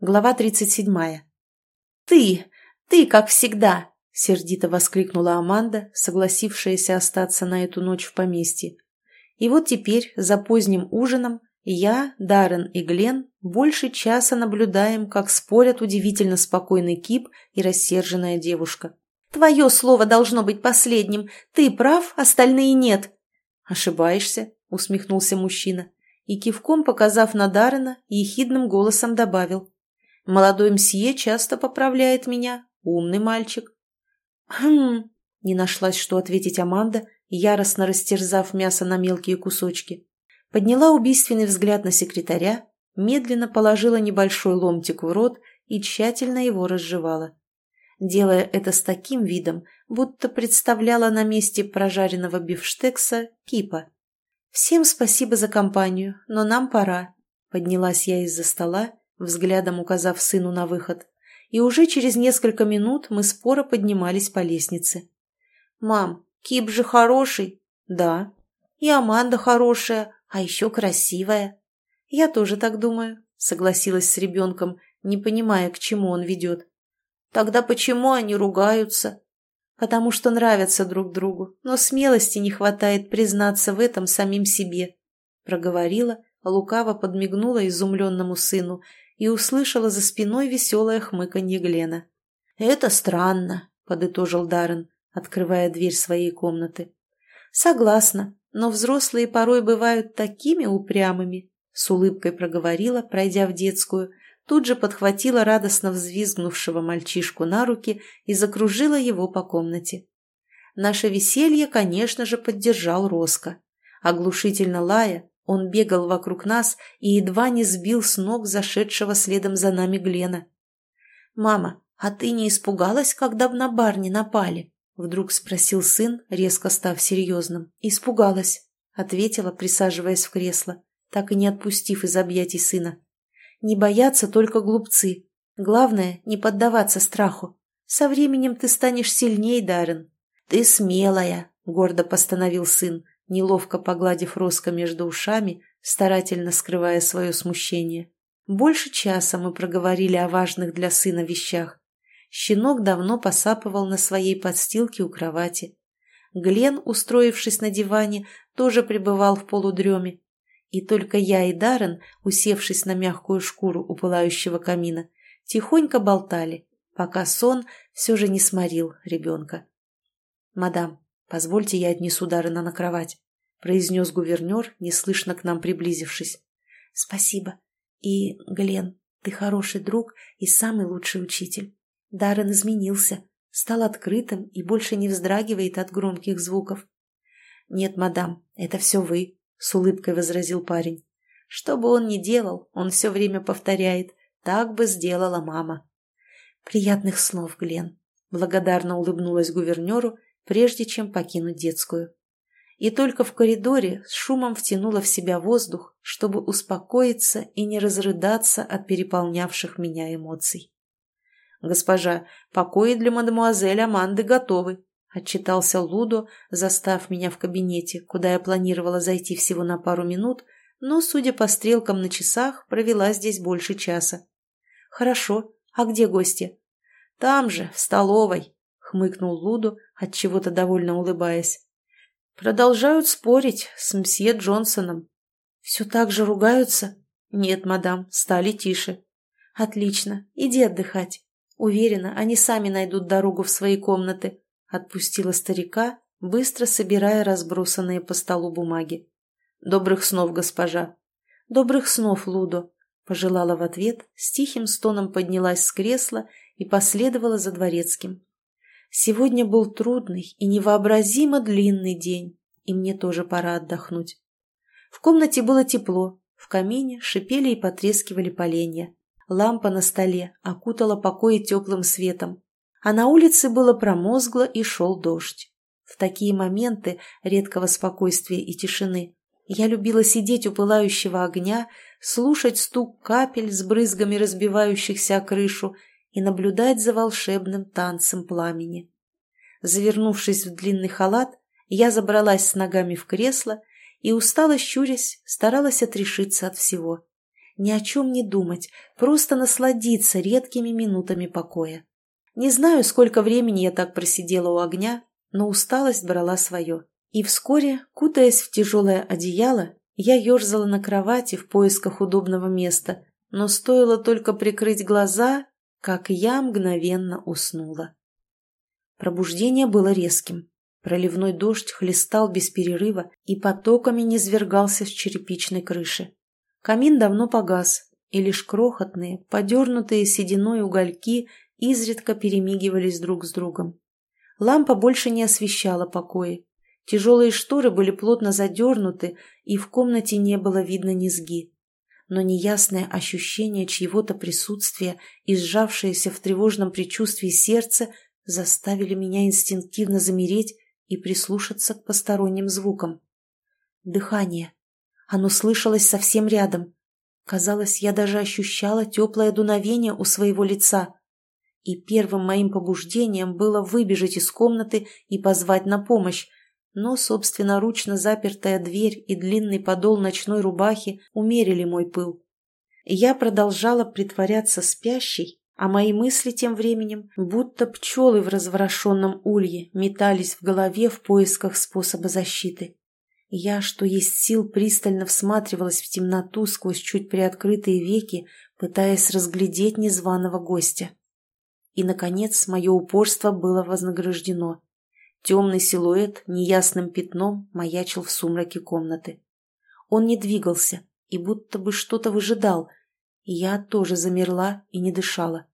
Глава 37. «Ты! Ты, как всегда!» — сердито воскликнула Аманда, согласившаяся остаться на эту ночь в поместье. И вот теперь, за поздним ужином, я, Даррен и Глен больше часа наблюдаем, как спорят удивительно спокойный Кип и рассерженная девушка. «Твое слово должно быть последним. Ты прав, остальные нет». «Ошибаешься», — усмехнулся мужчина и, кивком показав на Даррена, ехидным голосом добавил. Молодой мсье часто поправляет меня. Умный мальчик. Хм, не нашлась, что ответить Аманда, яростно растерзав мясо на мелкие кусочки. Подняла убийственный взгляд на секретаря, медленно положила небольшой ломтик в рот и тщательно его разжевала. Делая это с таким видом, будто представляла на месте прожаренного бифштекса кипа. «Всем спасибо за компанию, но нам пора», — поднялась я из-за стола взглядом указав сыну на выход, и уже через несколько минут мы споро поднимались по лестнице. «Мам, Кип же хороший?» «Да». «И Аманда хорошая, а еще красивая». «Я тоже так думаю», — согласилась с ребенком, не понимая, к чему он ведет. «Тогда почему они ругаются?» «Потому что нравятся друг другу, но смелости не хватает признаться в этом самим себе», — проговорила, лукаво подмигнула изумленному сыну и услышала за спиной веселое хмыканье Глена. «Это странно», — подытожил Даррен, открывая дверь своей комнаты. «Согласна, но взрослые порой бывают такими упрямыми», — с улыбкой проговорила, пройдя в детскую, тут же подхватила радостно взвизгнувшего мальчишку на руки и закружила его по комнате. Наше веселье, конечно же, поддержал Роско. Оглушительно лая, он бегал вокруг нас и едва не сбил с ног зашедшего следом за нами Глена. «Мама, а ты не испугалась, когда на барни напали?» Вдруг спросил сын, резко став серьезным. «Испугалась», — ответила, присаживаясь в кресло, так и не отпустив из объятий сына. «Не боятся только глупцы. Главное — не поддаваться страху. Со временем ты станешь сильней, Даррен». «Ты смелая», — гордо постановил сын, неловко погладив Роско между ушами, старательно скрывая свое смущение. Больше часа мы проговорили о важных для сына вещах. Щенок давно посапывал на своей подстилке у кровати. Глен, устроившись на диване, тоже пребывал в полудреме. И только я и Даррен, усевшись на мягкую шкуру у пылающего камина, тихонько болтали, пока сон все же не сморил ребенка. «Мадам, «Позвольте, я отнесу Даррена на кровать», — произнес гувернер, неслышно к нам приблизившись. «Спасибо. И, Глен, ты хороший друг и самый лучший учитель. Даррен изменился, стал открытым и больше не вздрагивает от громких звуков». «Нет, мадам, это все вы», — с улыбкой возразил парень. «Что бы он ни делал, он все время повторяет. Так бы сделала мама». «Приятных слов, Глен», — благодарно улыбнулась гувернеру прежде чем покинуть детскую. И только в коридоре с шумом втянула в себя воздух, чтобы успокоиться и не разрыдаться от переполнявших меня эмоций. «Госпожа, покои для мадемуазель Аманды готовы», — отчитался Лудо, застав меня в кабинете, куда я планировала зайти всего на пару минут, но, судя по стрелкам на часах, провела здесь больше часа. «Хорошо. А где гости?» «Там же, в столовой», — хмыкнул Лудо, отчего-то довольно улыбаясь. Продолжают спорить с мсье Джонсоном. Все так же ругаются? Нет, мадам, стали тише. Отлично, иди отдыхать. Уверена, они сами найдут дорогу в свои комнаты. Отпустила старика, быстро собирая разбросанные по столу бумаги. Добрых снов, госпожа. Добрых снов, Лудо. Пожелала в ответ, с тихим стоном поднялась с кресла и последовала за дворецким. Сегодня был трудный и невообразимо длинный день, и мне тоже пора отдохнуть. В комнате было тепло, в камине шипели и потрескивали поленья. Лампа на столе окутала покои теплым светом, а на улице было промозгло и шел дождь. В такие моменты редкого спокойствия и тишины я любила сидеть у пылающего огня, слушать стук капель с брызгами разбивающихся о крышу и наблюдать за волшебным танцем пламени. Завернувшись в длинный халат, я забралась с ногами в кресло и, устало щурясь, старалась отрешиться от всего. ни о чем не думать, просто насладиться редкими минутами покоя. Не знаю, сколько времени я так просидела у огня, но усталость брала свое. И вскоре, кутаясь в тяжелое одеяло, я ерзала на кровати в поисках удобного места, но стоило только прикрыть глаза, как я мгновенно уснула. Пробуждение было резким. Проливной дождь хлестал без перерыва и потоками низвергался с черепичной крыши. Камин давно погас, и лишь крохотные, подернутые сединой угольки изредка перемигивались друг с другом. Лампа больше не освещала покои. Тяжелые шторы были плотно задернуты, и в комнате не было видно низги. Но неясное ощущение чьего-то присутствия и сжавшееся в тревожном предчувствии сердце заставили меня инстинктивно замереть и прислушаться к посторонним звукам. Дыхание. Оно слышалось совсем рядом. Казалось, я даже ощущала теплое дуновение у своего лица. И первым моим побуждением было выбежать из комнаты и позвать на помощь, но собственноручно запертая дверь и длинный подол ночной рубахи умерили мой пыл. Я продолжала притворяться спящей, а мои мысли тем временем, будто пчелы в разворошенном улье, метались в голове в поисках способа защиты. Я, что есть сил, пристально всматривалась в темноту сквозь чуть приоткрытые веки, пытаясь разглядеть незваного гостя. И, наконец, мое упорство было вознаграждено. Темный силуэт неясным пятном маячил в сумраке комнаты. Он не двигался и будто бы что-то выжидал, я тоже замерла и не дышала.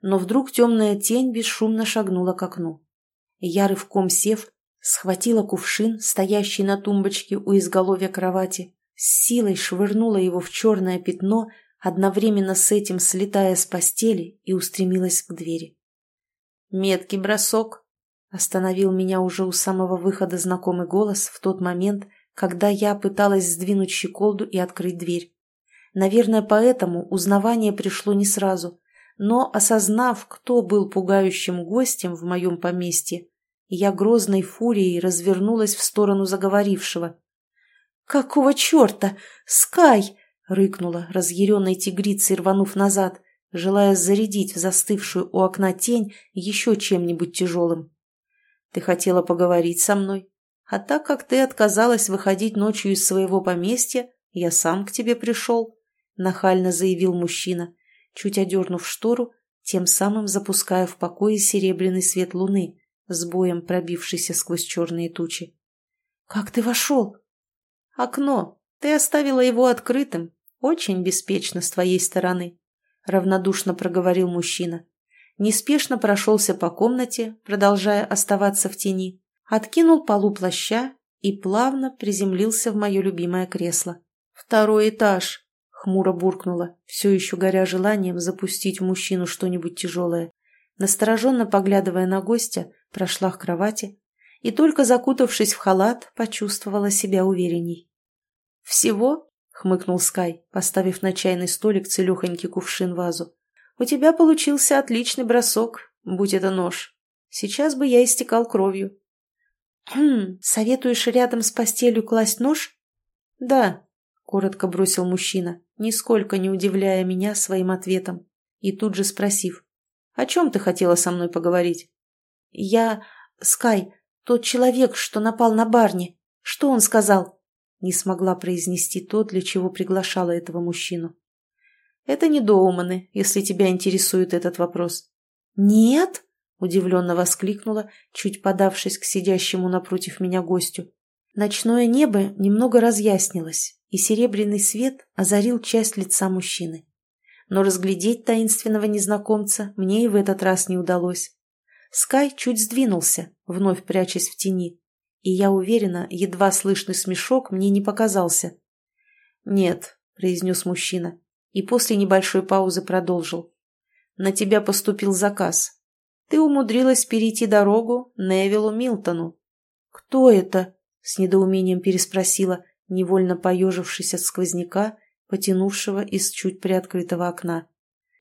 Но вдруг темная тень бесшумно шагнула к окну. Я рывком сев, схватила кувшин, стоящий на тумбочке у изголовья кровати, с силой швырнула его в черное пятно, одновременно с этим слетая с постели и устремилась к двери. Меткий бросок остановил меня уже у самого выхода знакомый голос в тот момент, когда я пыталась сдвинуть щеколду и открыть дверь. Наверное, поэтому узнавание пришло не сразу. Но, осознав, кто был пугающим гостем в моем поместье, я грозной фурией развернулась в сторону заговорившего. «Какого черта? Скай!» — рыкнула, разъяренной тигрицей рванув назад, желая зарядить в застывшую у окна тень еще чем-нибудь тяжелым. «Ты хотела поговорить со мной, а так как ты отказалась выходить ночью из своего поместья, я сам к тебе пришел», — нахально заявил мужчина, чуть одернув штору, тем самым запуская в покое серебряный свет луны, с боем пробившийся сквозь черные тучи. «Как ты вошел?» «Окно. Ты оставила его открытым. Очень беспечно с твоей стороны», — равнодушно проговорил мужчина. Неспешно прошелся по комнате, продолжая оставаться в тени, откинул полу плаща и плавно приземлился в мое любимое кресло. «Второй этаж», — хмуро буркнула, все еще горя желанием запустить в мужчину что-нибудь тяжелое. Настороженно поглядывая на гостя, прошла к кровати и, только закутавшись в халат, почувствовала себя уверенней. «Всего?» — хмыкнул Скай, поставив на чайный столик целехонький кувшин-вазу. «У тебя получился отличный бросок, будь это нож. Сейчас бы я истекал кровью». «Хм, советуешь рядом с постелью класть нож?» «Да», коротко бросил мужчина, нисколько не удивляя меня своим ответом, и тут же спросив, «О чем ты хотела со мной поговорить?» «Я... Скай, тот человек, что напал на Барни. Что он сказал?» Не смогла произнести то, для чего приглашала этого мужчину. «Это не Доуманы, если тебя интересует этот вопрос». «Нет?» — удивленно воскликнула, чуть подавшись к сидящему напротив меня гостю. Ночное небо немного разъяснилось, и серебряный свет озарил часть лица мужчины. Но разглядеть таинственного незнакомца мне и в этот раз не удалось. Скай чуть сдвинулся, вновь прячась в тени, и я уверена, едва слышный смешок мне не показался. «Нет», — произнес мужчина, и после небольшой паузы продолжил. «На тебя поступил заказ. Ты умудрилась перейти дорогу Невилу Милтону». «Кто это?» — с недоумением переспросила, невольно поежившись от сквозняка, потянувшего из чуть приоткрытого окна.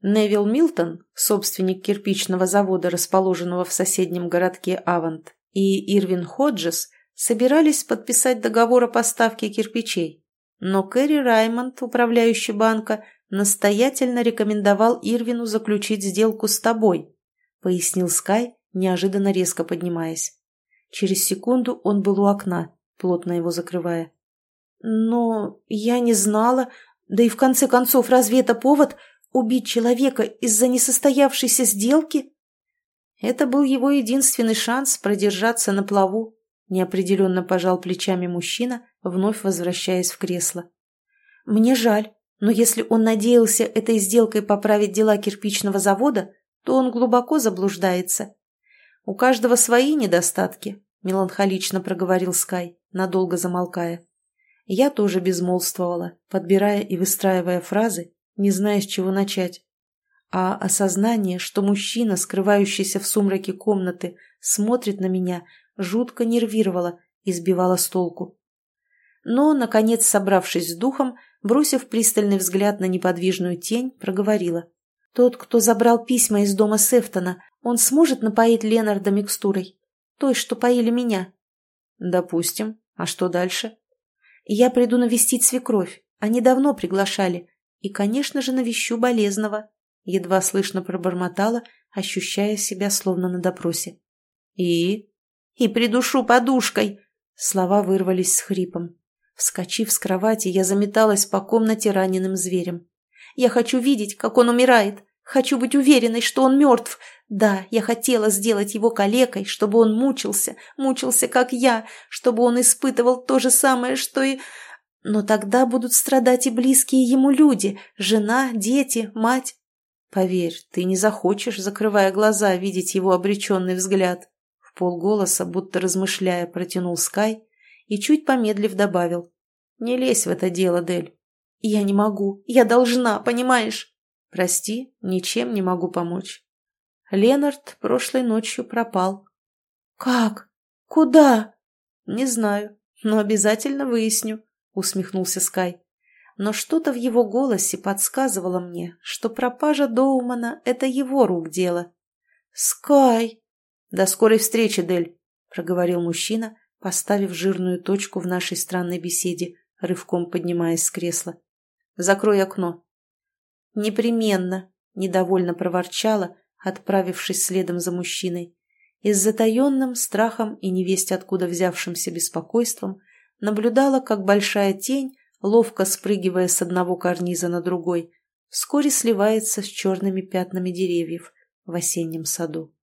Невил Милтон, собственник кирпичного завода, расположенного в соседнем городке Авант, и Ирвин Ходжес собирались подписать договор о поставке кирпичей. Но Кэрри Раймонд, управляющий банка, настоятельно рекомендовал Ирвину заключить сделку с тобой, пояснил Скай, неожиданно резко поднимаясь. Через секунду он был у окна, плотно его закрывая. «Но я не знала, да и в конце концов, разве это повод убить человека из-за несостоявшейся сделки?» Это был его единственный шанс продержаться на плаву, неопределенно пожал плечами мужчина, вновь возвращаясь в кресло. «Мне жаль, но если он надеялся этой сделкой поправить дела кирпичного завода, то он глубоко заблуждается. У каждого свои недостатки, меланхолично проговорил Скай, надолго замолкая. Я тоже безмолвствовала, подбирая и выстраивая фразы, не зная, с чего начать. А осознание, что мужчина, скрывающийся в сумраке комнаты, смотрит на меня, жутко нервировало и сбивало с толку. Но, наконец, собравшись с духом, бросив пристальный взгляд на неподвижную тень, проговорила. «Тот, кто забрал письма из дома Сефтона, он сможет напоить Ленарда микстурой? Той, что поили меня?» «Допустим. А что дальше?» «Я приду навестить свекровь. Они давно приглашали. И, конечно же, навещу болезного». Едва слышно пробормотала, ощущая себя словно на допросе. «И?» «И придушу подушкой!» Слова вырвались с хрипом. Вскочив с кровати, я заметалась по комнате раненым зверем. «Я хочу видеть, как он умирает. Хочу быть уверенной, что он мертв. Да, я хотела сделать его калекой, чтобы он мучился, мучился, как я, чтобы он испытывал то же самое, что и... Но тогда будут страдать и близкие ему люди, жена, дети, мать. Поверь, ты не захочешь, закрывая глаза, видеть его обреченный взгляд. В полголоса, будто размышляя, протянул Скай и, чуть помедлив, добавил. Не лезь в это дело, Дель. Я не могу, я должна, понимаешь? Прости, ничем не могу помочь. Ленард прошлой ночью пропал. Как? Куда? Не знаю, но обязательно выясню, усмехнулся Скай. Но что-то в его голосе подсказывало мне, что пропажа Доумана — это его рук дело. «Скай!» «До скорой встречи, Дель», — проговорил мужчина, поставив жирную точку в нашей странной беседе, рывком поднимаясь с кресла. «Закрой окно». «Непременно», — недовольно проворчала, отправившись следом за мужчиной. И с затаенным страхом и невесть откуда взявшимся беспокойством наблюдала, как большая тень, ловко спрыгивая с одного карниза на другой, вскоре сливается с черными пятнами деревьев в осеннем саду.